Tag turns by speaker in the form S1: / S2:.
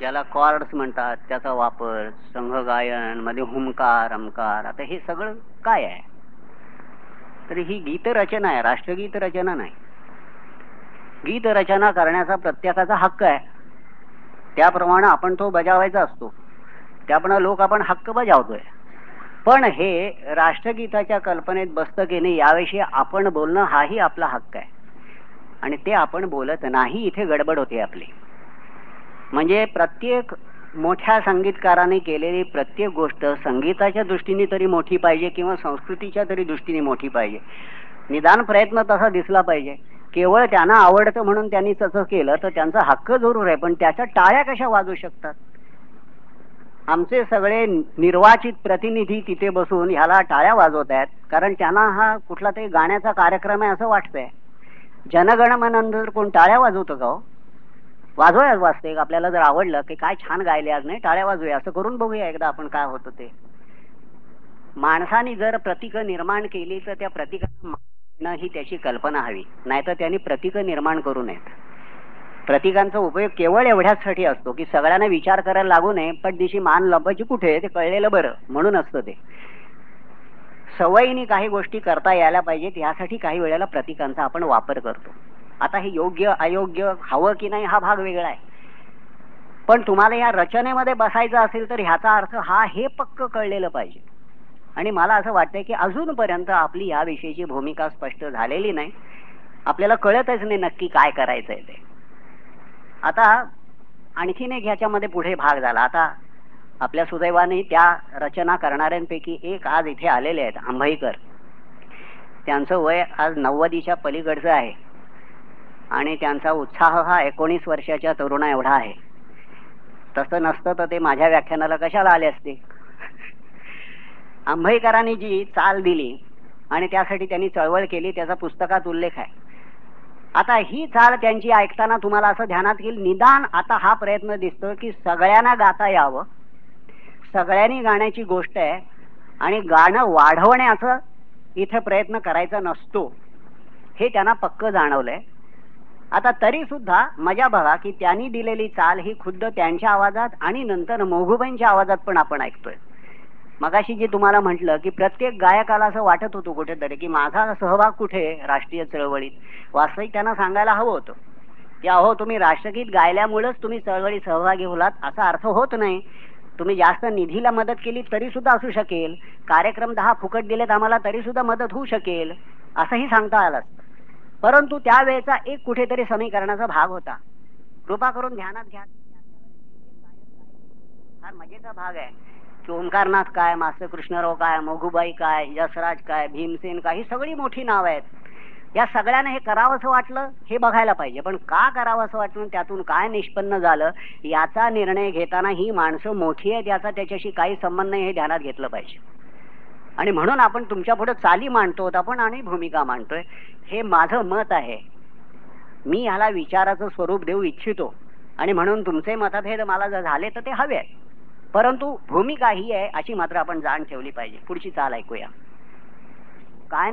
S1: ज्याला कॉर्ड्स म्हणतात त्याचा वापर संघगायनमध्ये हुमकार अमकार आता हे सगळं काय आहे? तर ही गीतरचना आहे राष्ट्रगीत रचना नाही. गीत रचना करण्याचा प्रत्येकाचा हक्क आहे. त्याप्रमाणे आपण तो बजावायचा असतो. त्याप्रमाणे लोक आपण हक्क बजावतोय. पण हे राष्ट्रगीताच्या कल्पनेत बसतं की नाही याविषयी आपण बोलणं हाही आपला हक्क आहे. आणि ते आपण बोलत नाही इथे गडबड होते आपली. म्हणजे प्रत्येक मोठ्या संगीतकाराने केलेली प्रत्येक गोष्ट संगीताच्या दृष्टीने तरी मोठी पाहिजे किंवा संस्कृतीच्या तरी दृष्टीने मोठी पाहिजे. निदान प्रयत्न तसा दिसला पाहिजे. केवळ त्यांना आवडतं म्हणून त्यांनी तसं केलं तर त्यांचा हक्क जरूर आहे पण त्याच्या टाळ्या कशा वाजू शकतात? आमचे सगळे निर्वाचित प्रतिनिधी तिथे बसून ह्याला टाळ्या वाजवत आहेत कारण त्यांना हा कुठला तरी गाण्याचा कार्यक्रम आहे असं वाटतंय. जनगणमनंतर कोण टाळ्या वाजवतं का हो? हो वाजते. आपल्याला जर आवडलं की काय छान गायले आज नाही? टाळ्या वाजूया. असं करून बघूया एकदा आपण काय होतो ते. माणसाने जर प्रतीक निर्माण केली तर त्या प्रतिकांना ही त्याची कल्पना हवी. नाहीतर त्यांनी प्रतीक निर्माण करू नयेत. प्रतीकांचा उपयोग केवळ एवढ्याचसाठी असतो की सगळ्यांना विचार करायला लागू नये पण दिशी मान लंबायची कुठे ते कळलेलं बरं. म्हणून असतं ते. सवयीने काही गोष्टी करता यायला पाहिजेत. यासाठी काही वेळेला प्रतीकांचा आपण वापर करतो. आता हे योग्य अयोग्य हवं की नाही हा भाग वेगळा आहे. पण तुम्हाला या रचनेमध्ये बसायचं असेल तर ह्याचा अर्थ हा हे पक्क कळलेलं पाहिजे. आणि मला असं वाटतंय की अजूनपर्यंत आपली याविषयीची भूमिका स्पष्ट झालेली नाही. आपल्याला कळतच नाही नक्की काय करायचंय ते. आता आणखीन एक ह्याच्यामध्ये पुढे भाग झाला. आता आपल्या सुदैवाने त्या रचना करणाऱ्यांपैकी एक आज इथे आलेले आहेत आंभईकर त्यांचं वय आज नव्वदीच्या पलीकडचं आहे. आणि त्यांचा उत्साह हा एकोणीस वर्षाच्या तरुणा एवढा आहे. तसं नसतं तर ते माझ्या व्याख्यानाला कशाला आले असते? आंबईकरांनी जी चाल दिली आणि त्यासाठी त्यांनी चळवळ केली त्याचा पुस्तकात उल्लेख आहे. आता ही चाल त्यांची ऐकताना तुम्हाला असं ध्यानात येईल निदान आता हा प्रयत्न दिसतो की सगळ्यांना गाता यावं. सगळ्यांनी गाण्याची गोष्ट आहे आणि गाणं वाढवण्याचं इथे प्रयत्न करायचा नसतो. हे त्यांना पक्क जाणवलंय. आता तरी सुद्धा मजा बघा की त्यांनी दिलेली चाल ही खुद्द त्यांच्या आवाजात आणि नंतर मोघुबाईंच्या आवाजात पण आपण ऐकतोय. मगाशी जे तुम्हाला म्हटलं की प्रत्येक गायकाला असं वाटत होतं कुठेतरी की माझा सहभाग कुठे राष्ट्रीय चळवळीत? वास्तविक त्यांना सांगायला हवं होतं. की अहो तुम्ही राष्ट्रगीत गायल्यामुळेच तुम्ही चळवळीत सहभागी होलात असा अर्थ होत नाही. तुम्ही जास्त निधीला मदत केली तरी सुद्धा असू शकेल. कार्यक्रम दहा फुकट दिलेत आम्हाला तरी सुद्धा मदत होऊ शकेल. असंही सांगता आलं असतं. परंतु त्यावेळेचा एक कुठेतरी समीकरणाचा भाग होता. कृपा करून ध्यानात घ्या. फार मजेचा भाग आहे. की ओंकारनाथ काय मास्टर कृष्णराव काय मोघुबाई काय यशराज काय भीमसेन काय ही सगळी मोठी नाव आहेत. या सगळ्यांना हे करावंसं वाटलं हे बघायला पाहिजे. पण का करावंसं वाटलं त्यातून काय निष्पन्न झालं याचा निर्णय घेताना ही माणसं मोठी आहेत याचा त्याच्याशी काही संबंध नाही हे ध्यानात घेतलं पाहिजे. आणि म्हणून आपण तुमच्यापुढे चाली मांडतो आपण आणि भूमिका मांडतोय. हे माझं मत आहे. मी ह्याला विचाराचं स्वरूप देऊ इच्छितो. आणि म्हणून तुमचे मतभेद मला जर झाले तर ते हवे आहेत. परंतु भूमिका ही आहे अशी मात्र आपण जाण ठेवली पाहिजे. पुढची चाल ऐकूया. काय